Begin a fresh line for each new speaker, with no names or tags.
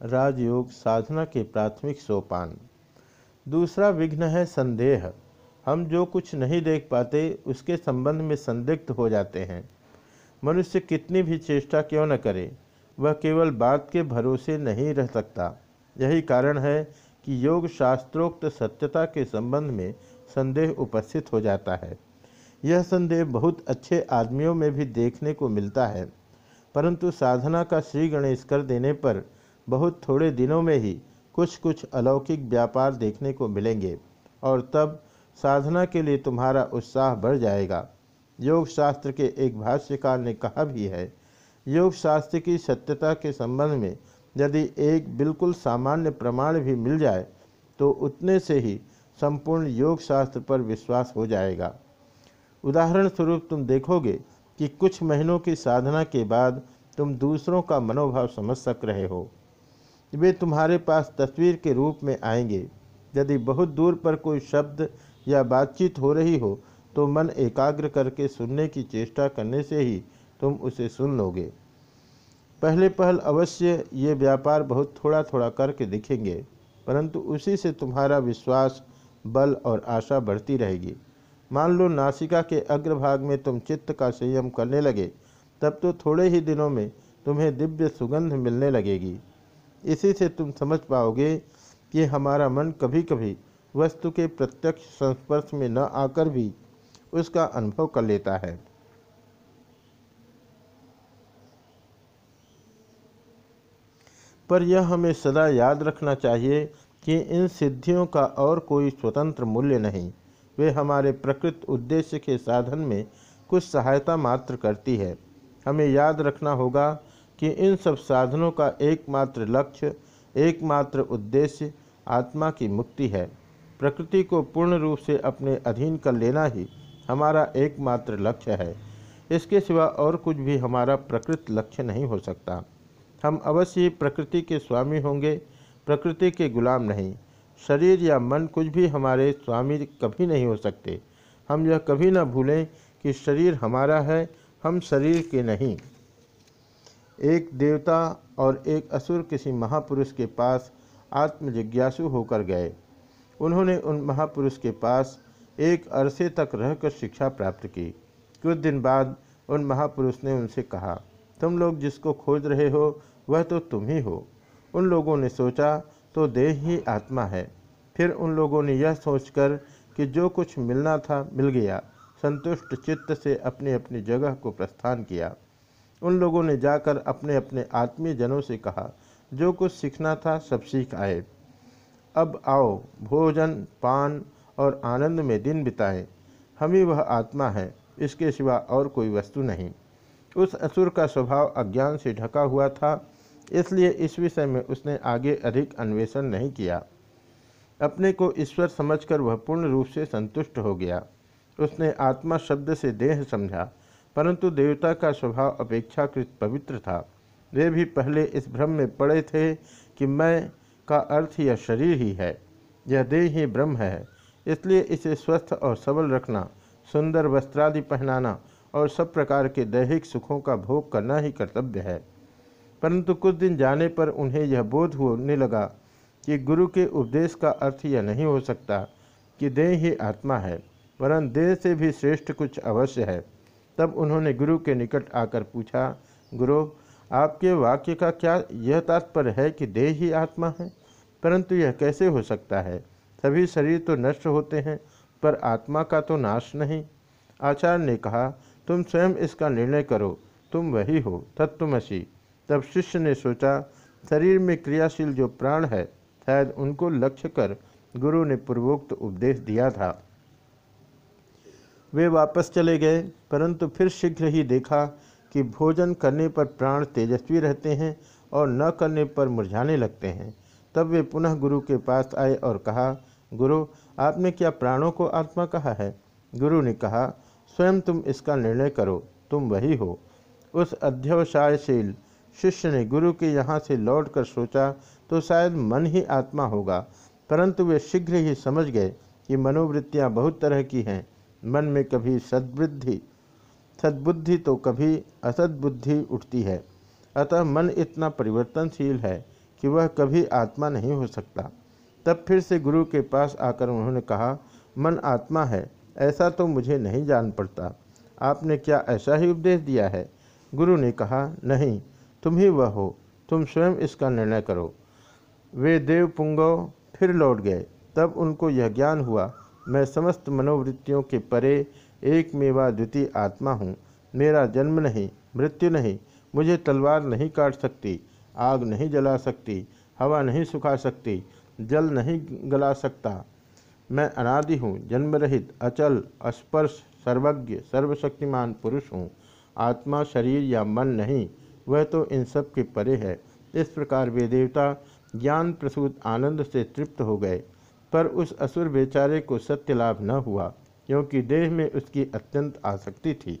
राजयोग साधना के प्राथमिक सोपान। दूसरा विघ्न है संदेह। हम जो कुछ नहीं देख पाते, उसके संबंध में संदिग्ध हो जाते हैं। मनुष्य कितनी भी चेष्टा क्यों न करे, वह केवल बात के भरोसे नहीं रह सकता। यही कारण है कि योग शास्त्रोक्त सत्यता के संबंध में संदेह उपस्थित हो जाता है। यह संदेह बहुत अच्छे आदमियों में भी देखने को मिलता है, परंतु साधना का श्री गणेश कर देने पर बहुत थोड़े दिनों में ही कुछ कुछ अलौकिक व्यापार देखने को मिलेंगे और तब साधना के लिए तुम्हारा उत्साह बढ़ जाएगा। योग शास्त्र के एक भाष्यकार ने कहा भी है योग शास्त्र की सत्यता के संबंध में यदि एक बिल्कुल सामान्य प्रमाण भी मिल जाए तो उतने से ही संपूर्ण योग शास्त्र पर विश्वास हो जाएगा। उदाहरण स्वरूप तुम देखोगे कि कुछ महीनों की साधना के बाद तुम दूसरों का मनोभाव समझ सक रहे हो। वे तुम्हारे पास तस्वीर के रूप में आएँगे। यदि बहुत दूर पर कोई शब्द या बातचीत हो रही हो तो मन एकाग्र करके सुनने की चेष्टा करने से ही तुम उसे सुन लोगे। पहले पहल अवश्य ये व्यापार बहुत थोड़ा थोड़ा करके दिखेंगे, परंतु उसी से तुम्हारा विश्वास, बल और आशा बढ़ती रहेगी। मान लो नासिका के अग्रभाग में तुम चित्त का संयम करने लगे, तब तो थोड़े ही दिनों में तुम्हें दिव्य सुगंध मिलने लगेगी। इसी से तुम समझ पाओगे कि हमारा मन कभी कभी वस्तु के प्रत्यक्ष संस्पर्श में न आकर भी उसका अनुभव कर लेता है। पर यह हमें सदा याद रखना चाहिए कि इन सिद्धियों का और कोई स्वतंत्र मूल्य नहीं। वे हमारे प्रकृत उद्देश्य के साधन में कुछ सहायता मात्र करती है। हमें याद रखना होगा कि इन सब साधनों का एकमात्र लक्ष्य, एकमात्र उद्देश्य आत्मा की मुक्ति है। प्रकृति को पूर्ण रूप से अपने अधीन कर लेना ही हमारा एकमात्र लक्ष्य है। इसके सिवा और कुछ भी हमारा प्रकृत लक्ष्य नहीं हो सकता। हम अवश्य प्रकृति के स्वामी होंगे, प्रकृति के गुलाम नहीं। शरीर या मन कुछ भी हमारे स्वामी कभी नहीं हो सकते। हम यह कभी न भूलें कि शरीर हमारा है, हम शरीर के नहीं। एक देवता और एक असुर किसी महापुरुष के पास आत्मजिज्ञासु होकर गए। उन्होंने उन महापुरुष के पास एक अरसे तक रहकर शिक्षा प्राप्त की। कुछ दिन बाद उन महापुरुष ने उनसे कहा, तुम लोग जिसको खोज रहे हो, वह तो तुम ही हो। उन लोगों ने सोचा तो देह ही आत्मा है। फिर उन लोगों ने यह सोचकर कि जो कुछ मिलना था, मिल गया। संतुष्ट चित्त से अपनी अपनी जगह को प्रस्थान किया। उन लोगों ने जाकर अपने अपने आत्मीय जनों से कहा, जो कुछ सीखना था सब सीख आए। अब आओ, भोजन, पान और आनंद में दिन बिताएँ। हम ही वह आत्मा है, इसके सिवा और कोई वस्तु नहीं। उस असुर का स्वभाव अज्ञान से ढका हुआ था, इसलिए इस विषय में उसने आगे अधिक अन्वेषण नहीं किया। अपने को ईश्वर समझकर वह पूर्ण रूप से संतुष्ट हो गया। उसने आत्मा शब्द से देह समझा। परंतु देवता का स्वभाव अपेक्षाकृत पवित्र था। वे भी पहले इस भ्रम में पड़े थे कि मैं का अर्थ यह शरीर ही है। यह देह ही ब्रह्म है। इसलिए इसे स्वस्थ और सबल रखना, सुंदर वस्त्रादि पहनाना और सब प्रकार के दैहिक सुखों का भोग करना ही कर्तव्य है। परंतु कुछ दिन जाने पर उन्हें यह बोध होने लगा कि गुरु के उपदेश का अर्थ यह नहीं हो सकता कि देह ही आत्मा है, वरन देह से भी श्रेष्ठ कुछ अवश्य है। तब उन्होंने गुरु के निकट आकर पूछा, गुरु, आपके वाक्य का क्या यह तात्पर्य है कि देह ही आत्मा है? परंतु यह कैसे हो सकता है? सभी शरीर तो नष्ट होते हैं, पर आत्मा का तो नाश नहीं। आचार्य ने कहा, तुम स्वयं इसका निर्णय करो, तुम वही हो, तत्वमसी। तब शिष्य ने सोचा, शरीर में क्रियाशील जो प्राण है, शायद उनको लक्ष्य कर गुरु ने पूर्वोक्त उपदेश दिया था। वे वापस चले गए, परंतु फिर शीघ्र ही देखा कि भोजन करने पर प्राण तेजस्वी रहते हैं और न करने पर मुरझाने लगते हैं। तब वे पुनः गुरु के पास आए और कहा, गुरु, आपने क्या प्राणों को आत्मा कहा है? गुरु ने कहा, स्वयं तुम इसका निर्णय करो, तुम वही हो। उस अध्यवसायशील शिष्य ने गुरु के यहाँ से लौटकर सोचा तो शायद मन ही आत्मा होगा। परंतु वे शीघ्र ही समझ गए कि मनोवृत्तियाँ बहुत तरह की हैं। मन में कभी सद्बुद्धि सद्बुद्धि तो कभी असद्बुद्धि उठती है। अतः मन इतना परिवर्तनशील है कि वह कभी आत्मा नहीं हो सकता। तब फिर से गुरु के पास आकर उन्होंने कहा, मन आत्मा है, ऐसा तो मुझे नहीं जान पड़ता। आपने क्या ऐसा ही उपदेश दिया है? गुरु ने कहा, नहीं, तुम ही वह हो, तुम स्वयं इसका निर्णय करो। वे देव पुंगव फिर लौट गए। तब उनको यह ज्ञान हुआ मैं समस्त मनोवृत्तियों के परे एक मेवा द्वितीय आत्मा हूँ। मेरा जन्म नहीं, मृत्यु नहीं, मुझे तलवार नहीं काट सकती, आग नहीं जला सकती, हवा नहीं सुखा सकती, जल नहीं गला सकता। मैं अनादि हूँ जन्म रहित अचल स्पर्श सर्वज्ञ, सर्वशक्तिमान पुरुष हूँ। आत्मा, शरीर या मन नहीं, वह तो इन सब के परे है। इस प्रकार वे देवता, ज्ञान प्रसूत आनंद से तृप्त हो गए। पर उस असुर बेचारे को सत्य लाभ न हुआ, क्योंकि देह में उसकी अत्यंत आसक्ति थी।